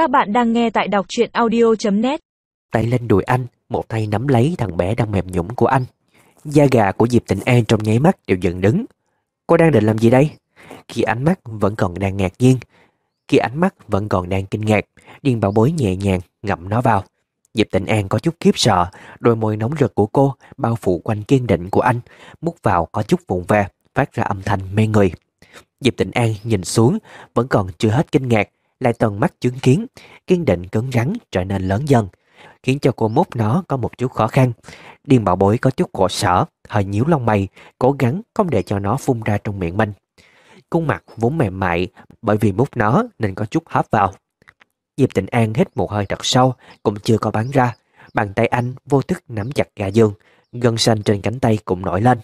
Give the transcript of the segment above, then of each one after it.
Các bạn đang nghe tại đọc truyện audio.net Tay lên đùi anh, một tay nắm lấy thằng bé đang mềm nhũng của anh. Da gà của Diệp Tịnh An trong nháy mắt đều dựng đứng. Cô đang định làm gì đây? Khi ánh mắt vẫn còn đang ngạc nhiên, khi ánh mắt vẫn còn đang kinh ngạc, Điên Bảo Bối nhẹ nhàng ngậm nó vào. Diệp Tịnh An có chút khiếp sợ, đôi môi nóng rực của cô bao phủ quanh kiên định của anh, mút vào có chút vụn ve, phát ra âm thanh mê người. Diệp Tịnh An nhìn xuống, vẫn còn chưa hết kinh ngạc, lại tận mắt chứng kiến, kiên định cứng rắn trở nên lớn dần, khiến cho cô mốt nó có một chút khó khăn. điền bảo bối có chút khổ sở, hơi nhíu lông mày, cố gắng không để cho nó phun ra trong miệng mình. Khuôn mặt vốn mềm mại, bởi vì mút nó nên có chút hấp vào. Diệp Tịnh An hít một hơi thật sâu, cũng chưa có bắn ra. Bàn tay anh vô thức nắm chặt gà dương, gân xanh trên cánh tay cũng nổi lên.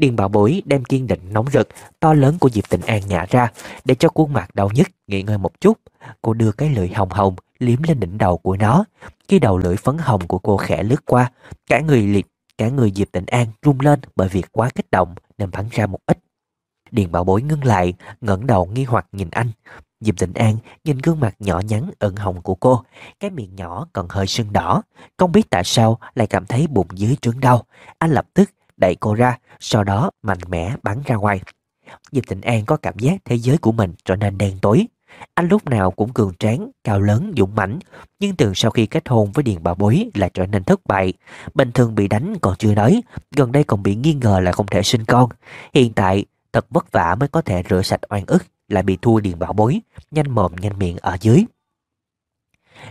Điền bảo bối đem kiên định nóng rực, to lớn của Diệp Tịnh An nhả ra, để cho khuôn mặt đau nhất nghỉ ngơi một chút. Cô đưa cái lưỡi hồng hồng liếm lên đỉnh đầu của nó. Khi đầu lưỡi phấn hồng của cô khẽ lướt qua, cả người liệt, cả người Diệp Tịnh An rung lên bởi việc quá kích động nên bắn ra một ít. Điền bảo bối ngưng lại, ngẩng đầu nghi hoặc nhìn anh. Diệp Tịnh An nhìn gương mặt nhỏ nhắn ửng hồng của cô, cái miệng nhỏ còn hơi sưng đỏ. Không biết tại sao lại cảm thấy bụng dưới trướng đau. Anh lập tức đẩy cô ra, sau đó mạnh mẽ bắn ra ngoài. Diệp Tịnh An có cảm giác thế giới của mình trở nên đen tối. Anh lúc nào cũng cường tráng, cao lớn, dũng mãnh, nhưng từ sau khi kết hôn với Điền Bảo Bối lại trở nên thất bại. Bình thường bị đánh còn chưa nói, gần đây còn bị nghi ngờ là không thể sinh con. Hiện tại, thật vất vả mới có thể rửa sạch oan ức, lại bị thua Điền Bảo Bối, nhanh mồm nhanh miệng ở dưới.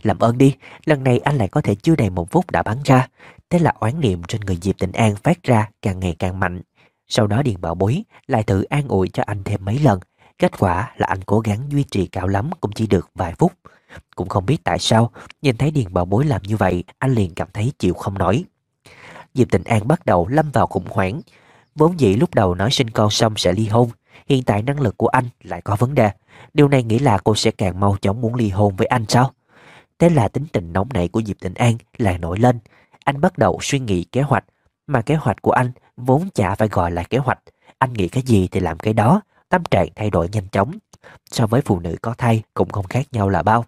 Làm ơn đi, lần này anh lại có thể chưa đầy một phút đã bắn ra. Thế là oán niệm trên người Diệp Tịnh An phát ra càng ngày càng mạnh. Sau đó Điền Bảo Bối lại thử an ủi cho anh thêm mấy lần. Kết quả là anh cố gắng duy trì cao lắm cũng chỉ được vài phút. Cũng không biết tại sao, nhìn thấy Điền Bảo Bối làm như vậy, anh liền cảm thấy chịu không nổi. Diệp Tịnh An bắt đầu lâm vào khủng hoảng. Vốn dĩ lúc đầu nói sinh con xong sẽ ly hôn, hiện tại năng lực của anh lại có vấn đề. Điều này nghĩ là cô sẽ càng mau chóng muốn ly hôn với anh sao? Thế là tính tình nóng nảy của Diệp Tịnh An lại nổi lên. Anh bắt đầu suy nghĩ kế hoạch, mà kế hoạch của anh vốn chả phải gọi là kế hoạch. Anh nghĩ cái gì thì làm cái đó, tâm trạng thay đổi nhanh chóng. So với phụ nữ có thai cũng không khác nhau là bao.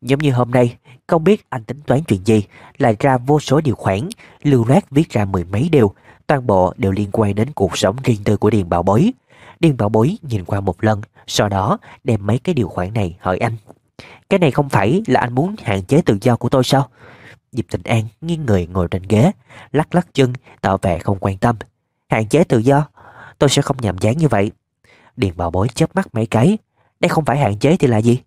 Giống như hôm nay, không biết anh tính toán chuyện gì, lại ra vô số điều khoản, lưu loát viết ra mười mấy điều, toàn bộ đều liên quan đến cuộc sống riêng tư của Điền Bảo Bối. Điền Bảo Bối nhìn qua một lần, sau đó đem mấy cái điều khoản này hỏi anh. Cái này không phải là anh muốn hạn chế tự do của tôi sao? Diệp Tịnh An nghiêng người ngồi trên ghế, lắc lắc chân, tỏ vẻ không quan tâm. Hạn chế tự do? Tôi sẽ không nhàm chán như vậy. Điền bảo bối chớp mắt mấy cái. Đây không phải hạn chế thì là gì?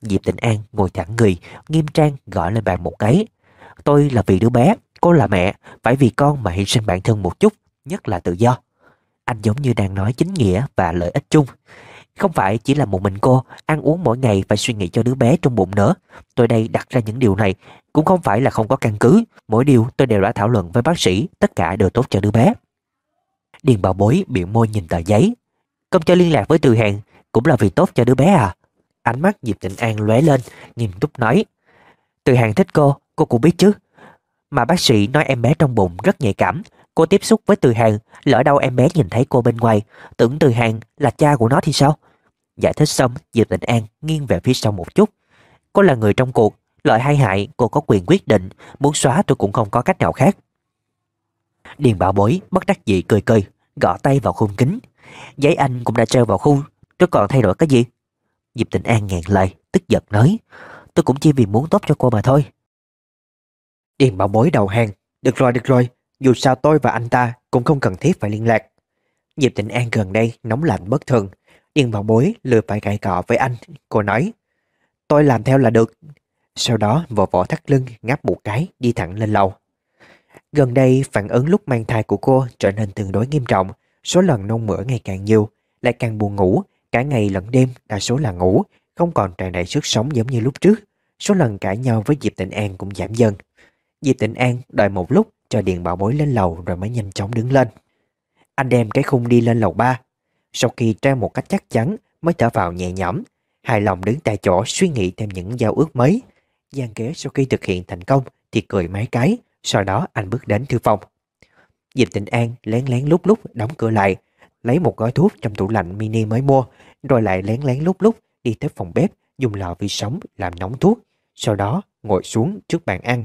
Diệp Tịnh An ngồi thẳng người, nghiêm trang gọi lên bàn một cái. Tôi là vì đứa bé, cô là mẹ, phải vì con mà hy sinh bản thân một chút, nhất là tự do. Anh giống như đang nói chính nghĩa và lợi ích chung. Không phải chỉ là một mình cô ăn uống mỗi ngày phải suy nghĩ cho đứa bé trong bụng nữa. Tôi đây đặt ra những điều này cũng không phải là không có căn cứ. Mỗi điều tôi đều đã thảo luận với bác sĩ, tất cả đều tốt cho đứa bé. Điền bảo bối biểu môi nhìn tờ giấy. Không cho liên lạc với Từ Hàng cũng là vì tốt cho đứa bé à. Ánh mắt Diệp Tịnh An lóe lên, nghiêm túc nói. Từ Hàng thích cô, cô cũng biết chứ. Mà bác sĩ nói em bé trong bụng rất nhạy cảm. Cô tiếp xúc với Từ Hàng, lỡ đâu em bé nhìn thấy cô bên ngoài, tưởng Từ Hàng là cha của nó thì sao? Giải thích xong, Diệp Tịnh An nghiêng về phía sau một chút. Cô là người trong cuộc, lợi hay hại cô có quyền quyết định, muốn xóa tôi cũng không có cách nào khác. Điền bảo bối bất đắc dĩ cười cười, gõ tay vào khung kính. Giấy anh cũng đã treo vào khung, tôi còn thay đổi cái gì? Diệp Tịnh An ngàn lời, tức giận nói. Tôi cũng chỉ vì muốn tốt cho cô mà thôi. Điền bảo bối đầu hàng. Được rồi, được rồi. Dù sao tôi và anh ta cũng không cần thiết phải liên lạc. Diệp Tịnh An gần đây nóng lạnh bất thường. Điền vào bối lừa phải cãi cọ với anh. Cô nói. Tôi làm theo là được. Sau đó vò vỏ thắt lưng ngáp một cái đi thẳng lên lầu. Gần đây phản ứng lúc mang thai của cô trở nên tương đối nghiêm trọng. Số lần nôn mửa ngày càng nhiều, lại càng buồn ngủ. Cả ngày lẫn đêm đa số là ngủ, không còn tràn đầy sức sống giống như lúc trước. Số lần cãi nhau với Diệp Tịnh An cũng giảm dần. Diệp Tịnh An đợi một lúc cho Điền Bảo Bối lên lầu rồi mới nhanh chóng đứng lên. Anh đem cái khung đi lên lầu ba. Sau khi treo một cách chắc chắn mới thở vào nhẹ nhõm, hài lòng đứng tại chỗ suy nghĩ thêm những giao ước mới. Giang kế sau khi thực hiện thành công thì cười mấy cái, sau đó anh bước đến thư phòng. Diệp Tịnh An lén lén lúc lúc đóng cửa lại, lấy một gói thuốc trong tủ lạnh mini mới mua, rồi lại lén lén lúc lúc đi tới phòng bếp, dùng lò vi sóng làm nóng thuốc, sau đó ngồi xuống trước bàn ăn.